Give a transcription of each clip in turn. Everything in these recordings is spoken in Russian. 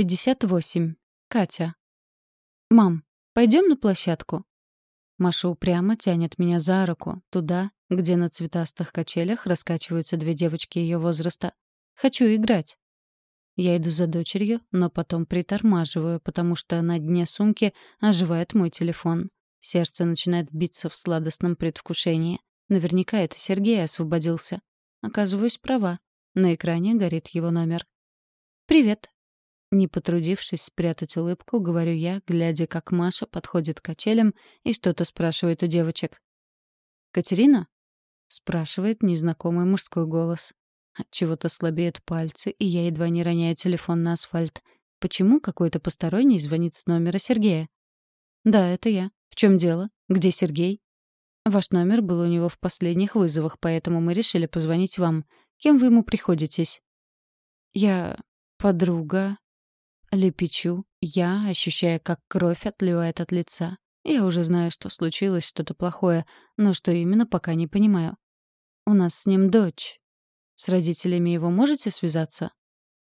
58. Катя. «Мам, пойдем на площадку?» Маша упрямо тянет меня за руку, туда, где на цветастых качелях раскачиваются две девочки ее возраста. «Хочу играть». Я иду за дочерью, но потом притормаживаю, потому что на дне сумки оживает мой телефон. Сердце начинает биться в сладостном предвкушении. Наверняка это Сергей освободился. Оказываюсь права. На экране горит его номер. «Привет», не потрудившись спрятать улыбку, говорю я, глядя, как Маша подходит к качелям и что-то спрашивает у девочек. «Катерина?» — спрашивает незнакомый мужской голос. От чего то слабеют пальцы, и я едва не роняю телефон на асфальт. Почему какой-то посторонний звонит с номера Сергея? «Да, это я. В чем дело? Где Сергей?» «Ваш номер был у него в последних вызовах, поэтому мы решили позвонить вам. Кем вы ему приходитесь?» «Я... подруга...» Лепечу, я, ощущая, как кровь отливает от лица. Я уже знаю, что случилось что-то плохое, но что именно, пока не понимаю. У нас с ним дочь. С родителями его можете связаться?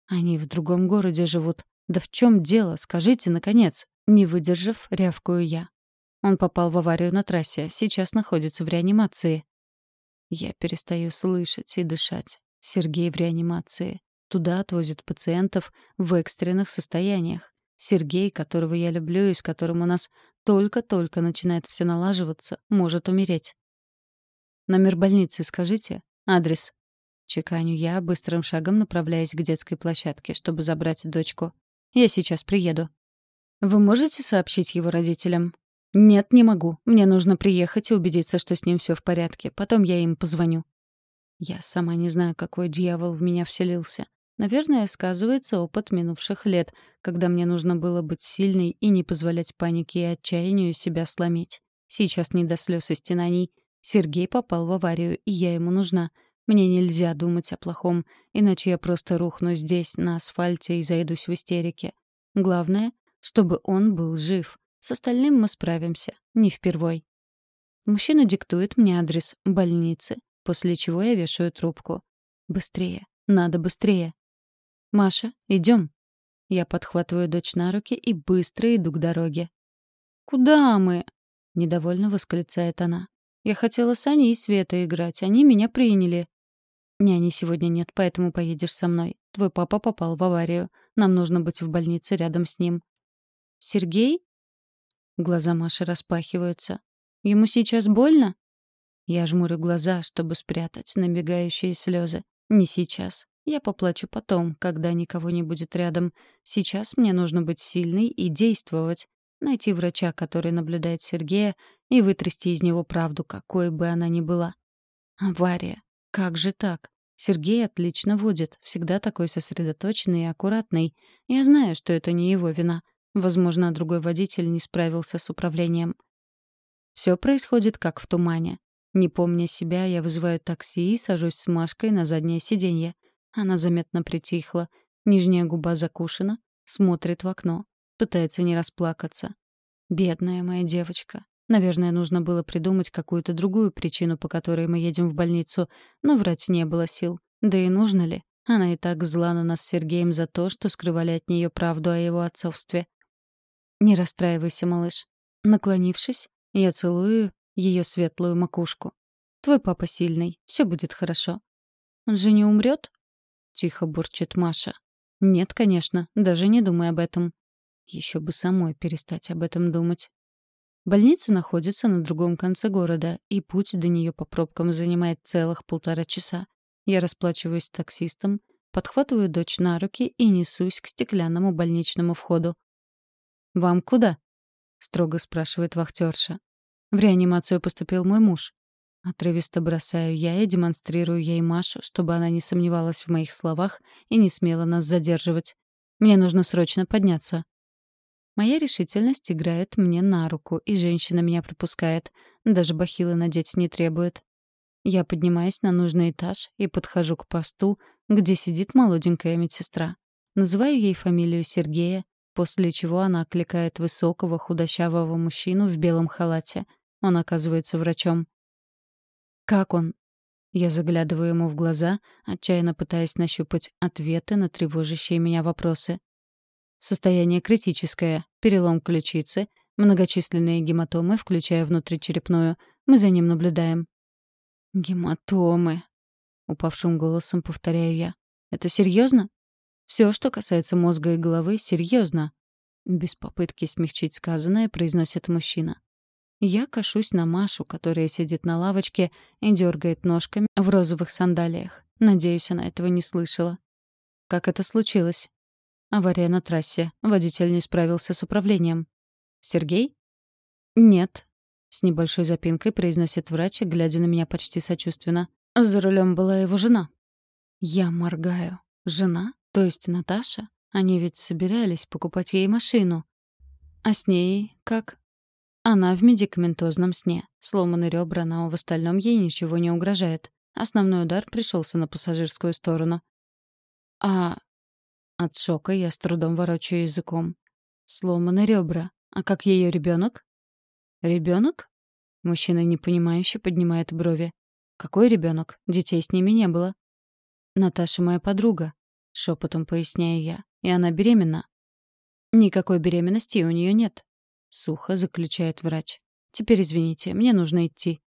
Они в другом городе живут. Да в чем дело, скажите, наконец. Не выдержав, рявкую я. Он попал в аварию на трассе, сейчас находится в реанимации. Я перестаю слышать и дышать. Сергей в реанимации. Туда отвозят пациентов в экстренных состояниях. Сергей, которого я люблю и с которым у нас только-только начинает все налаживаться, может умереть. Номер больницы скажите, адрес. Чеканю я, быстрым шагом направляясь к детской площадке, чтобы забрать дочку. Я сейчас приеду. Вы можете сообщить его родителям? Нет, не могу. Мне нужно приехать и убедиться, что с ним все в порядке. Потом я им позвоню. Я сама не знаю, какой дьявол в меня вселился. Наверное, сказывается опыт минувших лет, когда мне нужно было быть сильной и не позволять панике и отчаянию себя сломить. Сейчас не до слез и стенаний. Сергей попал в аварию, и я ему нужна. Мне нельзя думать о плохом, иначе я просто рухну здесь, на асфальте, и зайдусь в истерике. Главное, чтобы он был жив. С остальным мы справимся. Не впервой. Мужчина диктует мне адрес больницы, после чего я вешаю трубку. Быстрее. Надо быстрее. «Маша, идем. Я подхватываю дочь на руки и быстро иду к дороге. «Куда мы?» — недовольно восклицает она. «Я хотела с Аней и Светой играть. Они меня приняли». «Няни сегодня нет, поэтому поедешь со мной. Твой папа попал в аварию. Нам нужно быть в больнице рядом с ним». «Сергей?» Глаза Маши распахиваются. «Ему сейчас больно?» Я жмурю глаза, чтобы спрятать набегающие слезы. Не сейчас. Я поплачу потом, когда никого не будет рядом. Сейчас мне нужно быть сильной и действовать. Найти врача, который наблюдает Сергея, и вытрясти из него правду, какой бы она ни была. Авария. Как же так? Сергей отлично водит, всегда такой сосредоточенный и аккуратный. Я знаю, что это не его вина. Возможно, другой водитель не справился с управлением. Все происходит как в тумане. Не помня себя, я вызываю такси и сажусь с Машкой на заднее сиденье. Она заметно притихла. Нижняя губа закушена, смотрит в окно. Пытается не расплакаться. Бедная моя девочка. Наверное, нужно было придумать какую-то другую причину, по которой мы едем в больницу, но врать не было сил. Да и нужно ли? Она и так зла на нас с Сергеем за то, что скрывали от нее правду о его отцовстве. Не расстраивайся, малыш. Наклонившись, я целую ее светлую макушку. Твой папа сильный, все будет хорошо. Он же не умрет? — тихо бурчит Маша. «Нет, конечно, даже не думай об этом. Еще бы самой перестать об этом думать». Больница находится на другом конце города, и путь до нее по пробкам занимает целых полтора часа. Я расплачиваюсь с таксистом, подхватываю дочь на руки и несусь к стеклянному больничному входу. «Вам куда?» — строго спрашивает вахтерша. «В реанимацию поступил мой муж. Отрывисто бросаю я и демонстрирую ей Машу, чтобы она не сомневалась в моих словах и не смела нас задерживать. Мне нужно срочно подняться. Моя решительность играет мне на руку, и женщина меня пропускает. Даже бахилы надеть не требует. Я поднимаюсь на нужный этаж и подхожу к посту, где сидит молоденькая медсестра. Называю ей фамилию Сергея, после чего она окликает высокого худощавого мужчину в белом халате. Он оказывается врачом. «Как он?» Я заглядываю ему в глаза, отчаянно пытаясь нащупать ответы на тревожащие меня вопросы. Состояние критическое. Перелом ключицы, многочисленные гематомы, включая внутричерепную. Мы за ним наблюдаем. «Гематомы», — упавшим голосом повторяю я. «Это серьезно? Все, что касается мозга и головы, серьезно. Без попытки смягчить сказанное произносит мужчина. Я кашусь на Машу, которая сидит на лавочке и дергает ножками в розовых сандалиях. Надеюсь, она этого не слышала. Как это случилось? Авария на трассе. Водитель не справился с управлением. Сергей? Нет. С небольшой запинкой произносит врач, глядя на меня почти сочувственно. За рулем была его жена. Я моргаю. Жена? То есть Наташа? Они ведь собирались покупать ей машину. А с ней как? Она в медикаментозном сне. Сломаны ребра, но в остальном ей ничего не угрожает. Основной удар пришелся на пассажирскую сторону. А... От шока я с трудом ворочаю языком. Сломаны ребра. А как ее ребенок? Ребенок? Мужчина непонимающе поднимает брови. Какой ребенок? Детей с ними не было. Наташа моя подруга, шепотом поясняю я. И она беременна. Никакой беременности у нее нет. Сухо заключает врач. Теперь извините, мне нужно идти.